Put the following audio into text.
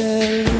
solution.